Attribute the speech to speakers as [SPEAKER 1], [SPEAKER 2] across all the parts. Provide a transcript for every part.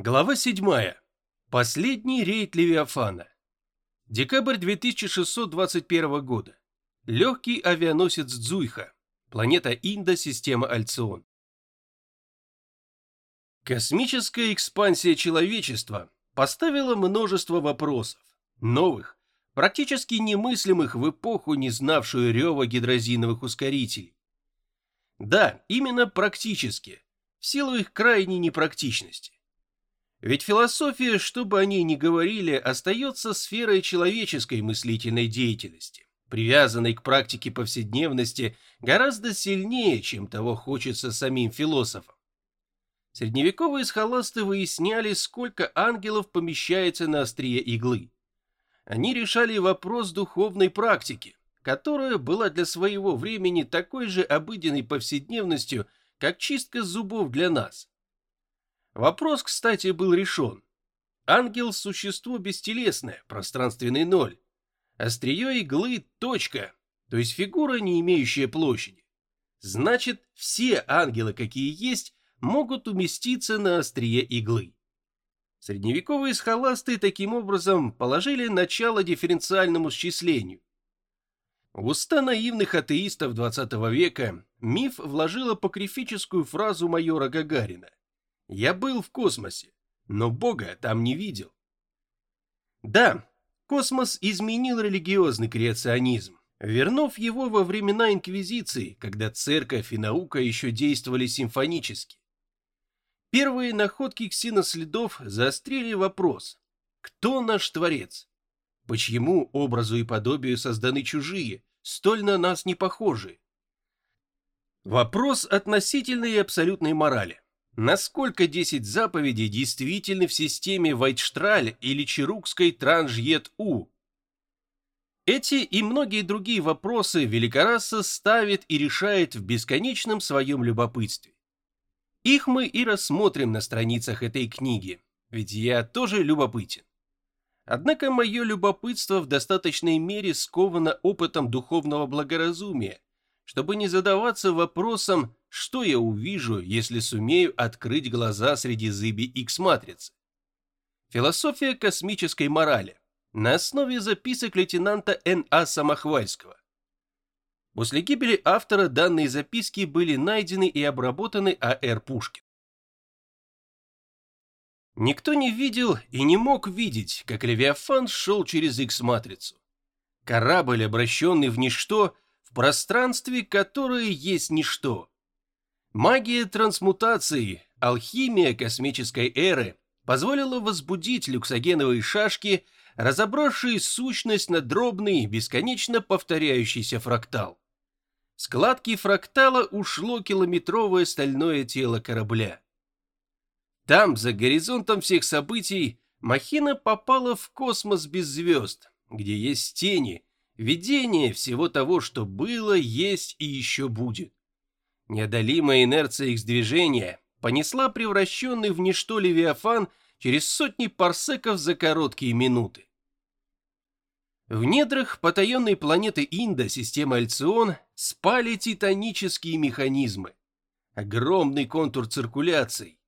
[SPEAKER 1] Глава 7. Последний рейд Левиафана. Декабрь 2621 года. Легкий авианосец Дзуйха. Планета Инда, система Альцион. Космическая экспансия человечества поставила множество вопросов, новых, практически немыслимых в эпоху, не знавшую рева гидрозиновых ускорителей. Да, именно практически, в силу их крайней непрактичности. Ведь философия, что бы они ни говорили, остается сферой человеческой мыслительной деятельности, привязанной к практике повседневности гораздо сильнее, чем того хочется самим философам. Средневековые схоласты выясняли, сколько ангелов помещается на острие иглы. Они решали вопрос духовной практики, которая была для своего времени такой же обыденной повседневностью, как чистка зубов для нас. Вопрос, кстати, был решен. Ангел – существо бестелесное, пространственный ноль. Острие иглы – точка, то есть фигура, не имеющая площади. Значит, все ангелы, какие есть, могут уместиться на острие иглы. Средневековые схоласты таким образом положили начало дифференциальному счислению. В уста наивных атеистов XX века миф вложил апокрифическую фразу майора Гагарина. Я был в космосе, но Бога там не видел. Да, космос изменил религиозный креационизм, вернув его во времена Инквизиции, когда церковь и наука еще действовали симфонически. Первые находки ксеноследов заострили вопрос, кто наш Творец? Почему образу и подобию созданы чужие, столь на нас не похожие? Вопрос относительной и абсолютной морали насколько 10 заповедей действительны в системе Вайтштраль или Чарукской Транжьет-У. Эти и многие другие вопросы Великораса ставит и решает в бесконечном своем любопытстве. Их мы и рассмотрим на страницах этой книги, ведь я тоже любопытен. Однако мое любопытство в достаточной мере сковано опытом духовного благоразумия, чтобы не задаваться вопросом, что я увижу, если сумею открыть глаза среди зыби X-матрицы. Философия космической морали на основе записок лейтенанта Н.А. Самохвальского. После гибели автора данные записки были найдены и обработаны А.Р. Пушкин. Никто не видел и не мог видеть, как Левиафан шел через X-матрицу. Корабль, обращенный в ничто, в пространстве, которое есть ничто. Магия трансмутации, алхимия космической эры позволила возбудить люксогеновые шашки, разобравшие сущность на дробный, бесконечно повторяющийся фрактал. Складки фрактала ушло километровое стальное тело корабля. Там, за горизонтом всех событий, махина попала в космос без звезд, где есть тени, видение всего того, что было, есть и еще будет. Неодолимая инерция их движения понесла превращенный в ничто Левиафан через сотни парсеков за короткие минуты. В недрах потаенной планеты Инда, системы Альцион, спали титанические механизмы. Огромный контур циркуляций.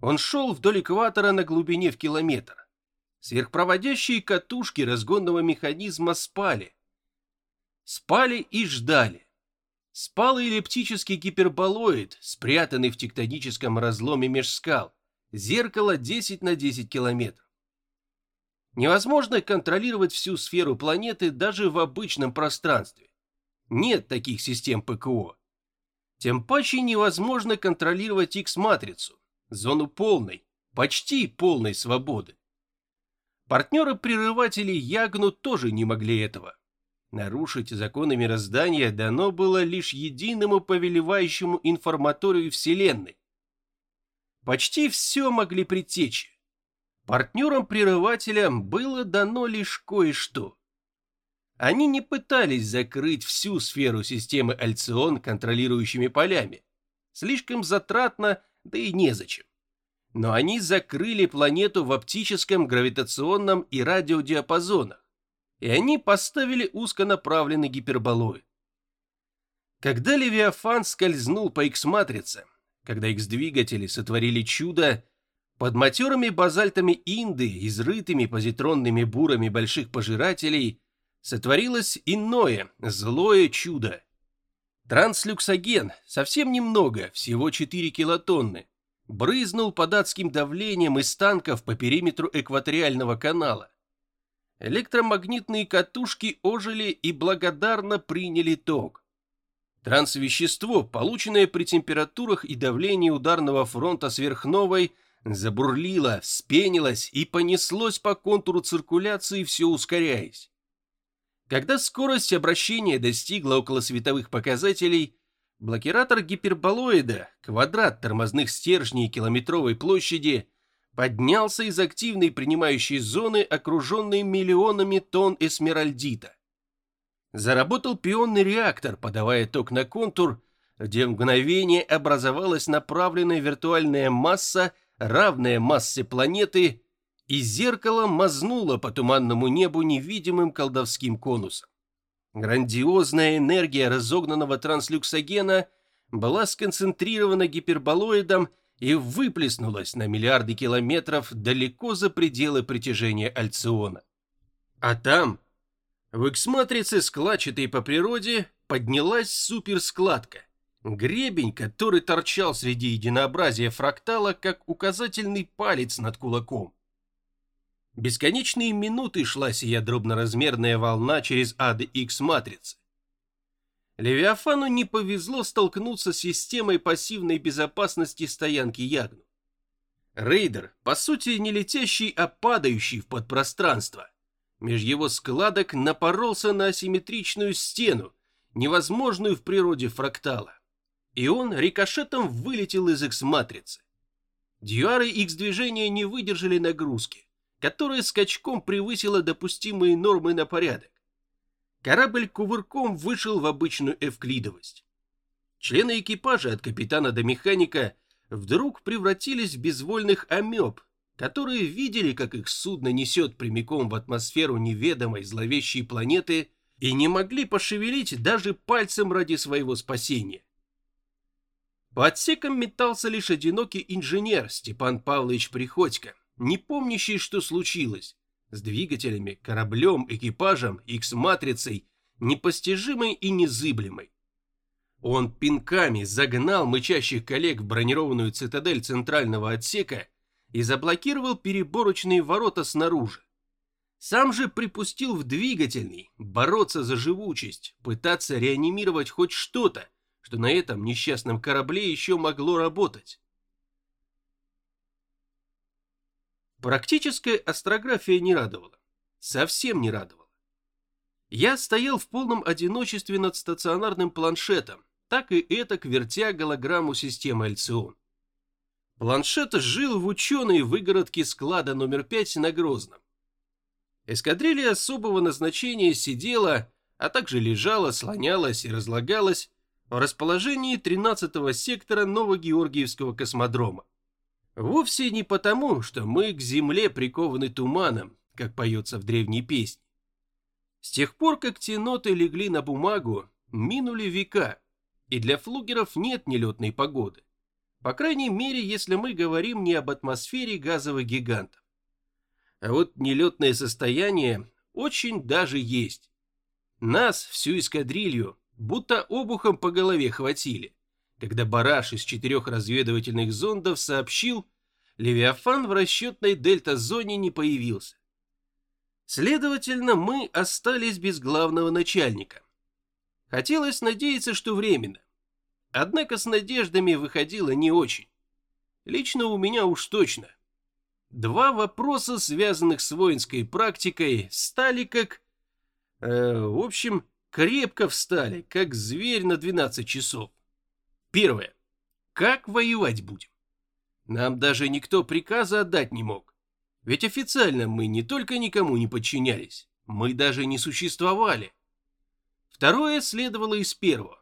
[SPEAKER 1] Он шел вдоль экватора на глубине в километр. Сверхпроводящие катушки разгонного механизма спали. Спали и ждали. Спал эллиптический гиперболоид, спрятанный в тектоническом разломе меж скал. Зеркало 10 на 10 километров. Невозможно контролировать всю сферу планеты даже в обычном пространстве. Нет таких систем ПКО. Тем паче невозможно контролировать X-матрицу, зону полной, почти полной свободы. Партнеры-прерыватели Ягну тоже не могли этого. Нарушить законы мироздания дано было лишь единому повелевающему информаторию Вселенной. Почти все могли притечь. Партнерам-прерывателям было дано лишь кое-что. Они не пытались закрыть всю сферу системы Альцион контролирующими полями. Слишком затратно, да и незачем. Но они закрыли планету в оптическом, гравитационном и радиодиапазонах и они поставили узконаправленный гиперболоид. Когда Левиафан скользнул по X-матрице, когда X-двигатели сотворили чудо, Под матерыми базальтами Инды, изрытыми позитронными бурами больших пожирателей, сотворилось иное, злое чудо. Транслюксоген, совсем немного, всего 4 килотонны, брызнул под адским давлением из танков по периметру экваториального канала. Электромагнитные катушки ожили и благодарно приняли ток. Трансвещество, полученное при температурах и давлении ударного фронта сверхновой, забурлило, вспенилось и понеслось по контуру циркуляции, все ускоряясь. Когда скорость обращения достигла около световых показателей, блокиратор гиперболоида, квадрат тормозных стержней километровой площади, поднялся из активной принимающей зоны, окруженной миллионами тонн эсмеральдита. Заработал пионный реактор, подавая ток на контур, где в мгновение образовалась направленная виртуальная масса, равная массе планеты, и зеркало мазнуло по туманному небу невидимым колдовским конусом. Грандиозная энергия разогнанного транслюксогена была сконцентрирована гиперболоидом и выплеснулась на миллиарды километров далеко за пределы притяжения Альциона. А там, в X-матрице, складчатой по природе, поднялась суперскладка. Гребень, который торчал среди единообразия фрактала, как указательный палец над кулаком. Бесконечные минуты шла сия дробноразмерная волна через ады X-матрицы. Левиафану не повезло столкнуться с системой пассивной безопасности стоянки Ягну. Рейдер, по сути, не летящий, а падающий в подпространство. Меж его складок напоролся на асимметричную стену, невозможную в природе фрактала. И он рикошетом вылетел из X-матрицы. Дьюары X-движения не выдержали нагрузки, которая скачком превысила допустимые нормы на порядок корабль кувырком вышел в обычную эвклидовость. Члены экипажа от капитана до механика вдруг превратились в безвольных амеб, которые видели, как их судно несет прямиком в атмосферу неведомой зловещей планеты и не могли пошевелить даже пальцем ради своего спасения. По отсекам метался лишь одинокий инженер Степан Павлович Приходько, не помнящий, что случилось, с двигателями, кораблем, экипажем, X-матрицей, непостижимой и незыблемой. Он пинками загнал мычащих коллег в бронированную цитадель центрального отсека и заблокировал переборочные ворота снаружи. Сам же припустил в двигательный, бороться за живучесть, пытаться реанимировать хоть что-то, что на этом несчастном корабле еще могло работать. Практическая астрография не радовала. Совсем не радовала. Я стоял в полном одиночестве над стационарным планшетом, так и этак вертя голограмму системы Альцион. Планшет жил в ученой выгородке склада номер 5 на Грозном. Эскадрилья особого назначения сидела, а также лежала, слонялась и разлагалась в расположении 13-го сектора Новогеоргиевского космодрома. Вовсе не потому, что мы к земле прикованы туманом, как поется в древней песне. С тех пор, как те ноты легли на бумагу, минули века, и для флугеров нет нелетной погоды. По крайней мере, если мы говорим не об атмосфере газовых гигантов. А вот нелетное состояние очень даже есть. Нас, всю эскадрилью, будто обухом по голове хватили когда Бараш из четырех разведывательных зондов сообщил, Левиафан в расчетной дельта-зоне не появился. Следовательно, мы остались без главного начальника. Хотелось надеяться, что временно. Однако с надеждами выходило не очень. Лично у меня уж точно. Два вопроса, связанных с воинской практикой, стали как... Э, в общем, крепко встали, как зверь на 12 часов. Первое. Как воевать будем? Нам даже никто приказа отдать не мог. Ведь официально мы не только никому не подчинялись, мы даже не существовали. Второе следовало из первого.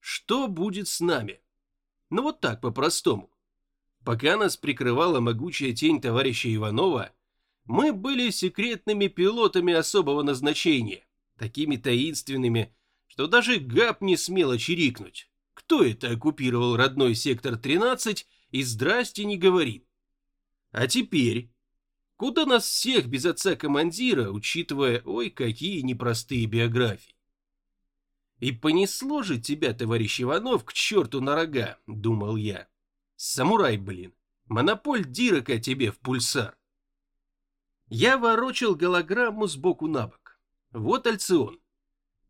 [SPEAKER 1] Что будет с нами? Ну вот так, по-простому. Пока нас прикрывала могучая тень товарища Иванова, мы были секретными пилотами особого назначения, такими таинственными, что даже ГАП не смело чирикнуть кто это оккупировал родной сектор 13 и здрасте не говорит. А теперь? Куда нас всех без отца командира, учитывая, ой, какие непростые биографии? И понесло же тебя, товарищ Иванов, к черту на рога, думал я. Самурай, блин, монополь Дирака тебе в пульсар. Я ворочал голограмму сбоку на бок. Вот альцион.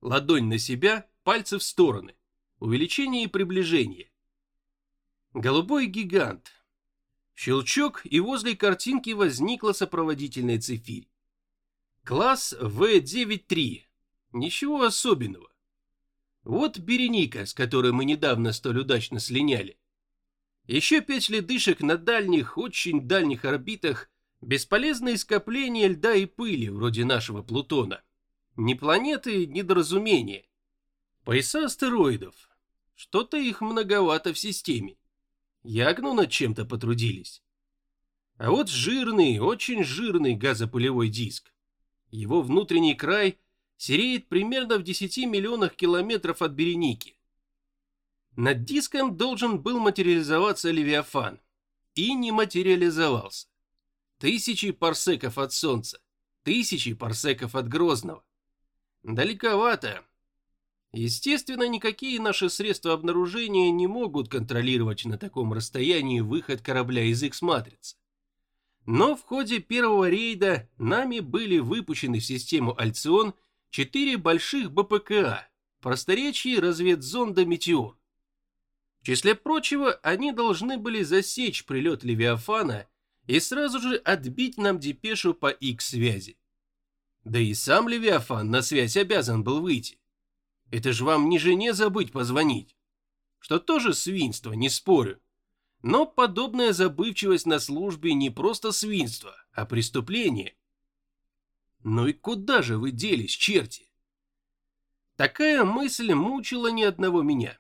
[SPEAKER 1] Ладонь на себя, пальцы в стороны. Увеличение и приближение. Голубой гигант. Щелчок, и возле картинки возникла сопроводительная цифирь. Класс В9-3. Ничего особенного. Вот Береника, с которой мы недавно столь удачно слиняли. Еще пять ледышек на дальних, очень дальних орбитах, бесполезные скопления льда и пыли, вроде нашего Плутона. Ни планеты, ни доразумения. Пояса астероидов. Что-то их многовато в системе. Ягну над чем-то потрудились. А вот жирный, очень жирный газопылевой диск. Его внутренний край сереет примерно в 10 миллионах километров от Береники. Над диском должен был материализоваться Левиафан. И не материализовался. Тысячи парсеков от Солнца, тысячи парсеков от Грозного. Далековато, Естественно, никакие наши средства обнаружения не могут контролировать на таком расстоянии выход корабля из X-матрицы. Но в ходе первого рейда нами были выпущены в систему Альцион четыре больших БПКА, просторечие разведзонда «Метеор». В числе прочего, они должны были засечь прилет Левиафана и сразу же отбить нам депешу по X-связи. Да и сам Левиафан на связь обязан был выйти. Это же вам не жене забыть позвонить. Что тоже свинство, не спорю. Но подобная забывчивость на службе не просто свинство, а преступление. Ну и куда же вы делись, черти? Такая мысль мучила ни одного меня.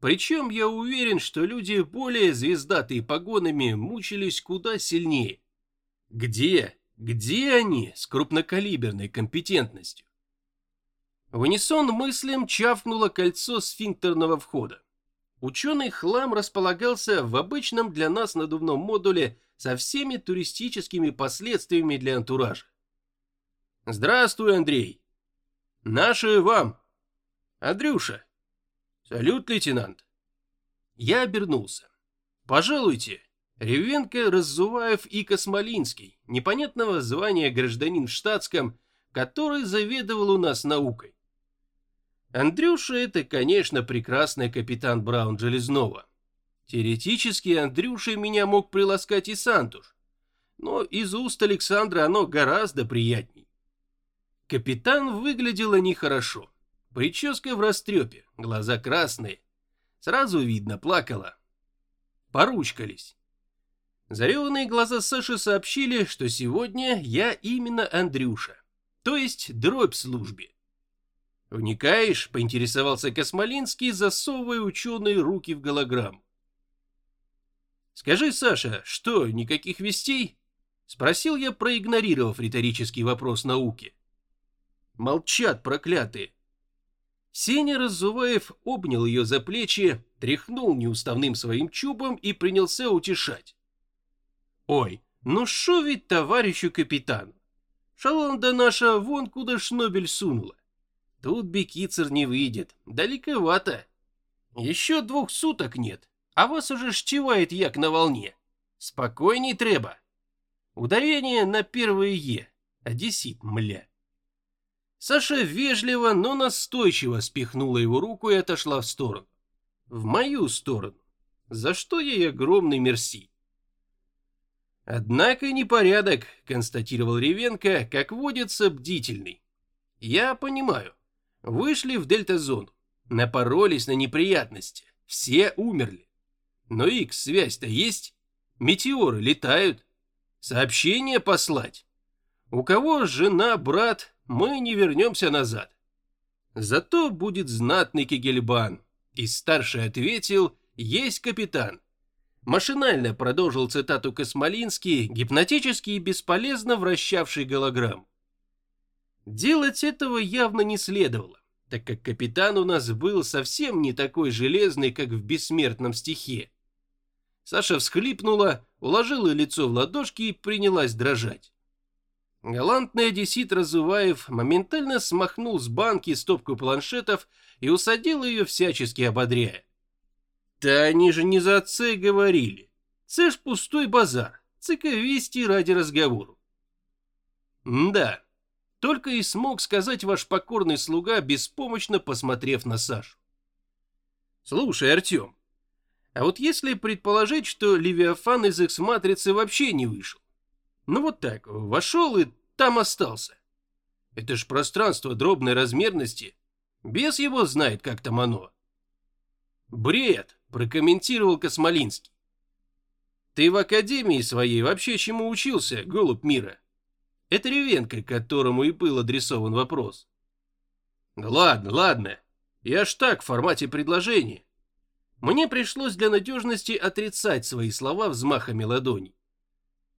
[SPEAKER 1] Причем я уверен, что люди более звездатые погонами мучились куда сильнее. Где, где они с крупнокалиберной компетентностью? В унисон мыслям чавкнуло кольцо сфинктерного входа. Ученый хлам располагался в обычном для нас надувном модуле со всеми туристическими последствиями для антуража. «Здравствуй, Андрей!» «Наши вам!» «Андрюша!» «Салют, лейтенант!» Я обернулся. «Пожалуйте!» Ревенко, Раззуваев и Космолинский, непонятного звания гражданин в штатском, который заведовал у нас наукой. Андрюша это, конечно, прекрасный капитан Браун Железного. Теоретически Андрюша меня мог приласкать и Сантуш, но из уст Александра оно гораздо приятней. Капитан выглядела нехорошо. Прическа в растрепе, глаза красные. Сразу видно, плакала. Поручкались. Зареванные глаза Саши сообщили, что сегодня я именно Андрюша, то есть дробь службе. «Вникаешь?» — поинтересовался Космолинский, засовывая ученые руки в голограмму. «Скажи, Саша, что, никаких вестей?» — спросил я, проигнорировав риторический вопрос науки. Молчат проклятые. Сеня Разуваев обнял ее за плечи, тряхнул неуставным своим чубом и принялся утешать. «Ой, ну шо ведь товарищу капитану? Шаланда наша вон куда шнобель сунула. Тут бекицер не выйдет, далековато. Еще двух суток нет, а вас уже штивает як на волне. Спокойней треба. Ударение на первое «е», одессит, мля. Саша вежливо, но настойчиво спихнула его руку и отошла в сторону. В мою сторону. За что ей огромный мерси. Однако непорядок, констатировал Ревенко, как водится, бдительный. Я понимаю. Вышли в дельта-зону, напоролись на неприятности, все умерли. Но X-связь-то есть, метеоры летают, сообщение послать. У кого жена, брат, мы не вернемся назад. Зато будет знатный Кегельбан. И старший ответил, есть капитан. Машинально продолжил цитату Космолинский, гипнотически и бесполезно вращавший голограмм. Делать этого явно не следовало, так как капитан у нас был совсем не такой железный, как в бессмертном стихе. Саша всхлипнула, уложила лицо в ладошки и принялась дрожать. Галантный одессит Разуваев моментально смахнул с банки стопку планшетов и усадил ее всячески ободряя. Да они же не за отца говорили. Це ж пустой базар, цыковести ради разговору. Да, только и смог сказать ваш покорный слуга, беспомощно посмотрев на Сашу. Слушай, Артем, а вот если предположить, что Левиафан из X-матрицы вообще не вышел, ну вот так, вошел и там остался. Это ж пространство дробной размерности. Без его знает, как там оно. Бред, прокомментировал Космолинский. Ты в академии своей вообще чему учился, голубь мира? Это Ревенко, которому и был адресован вопрос. Ладно, ладно. Я ж так в формате предложения. Мне пришлось для надежности отрицать свои слова взмахами ладоней.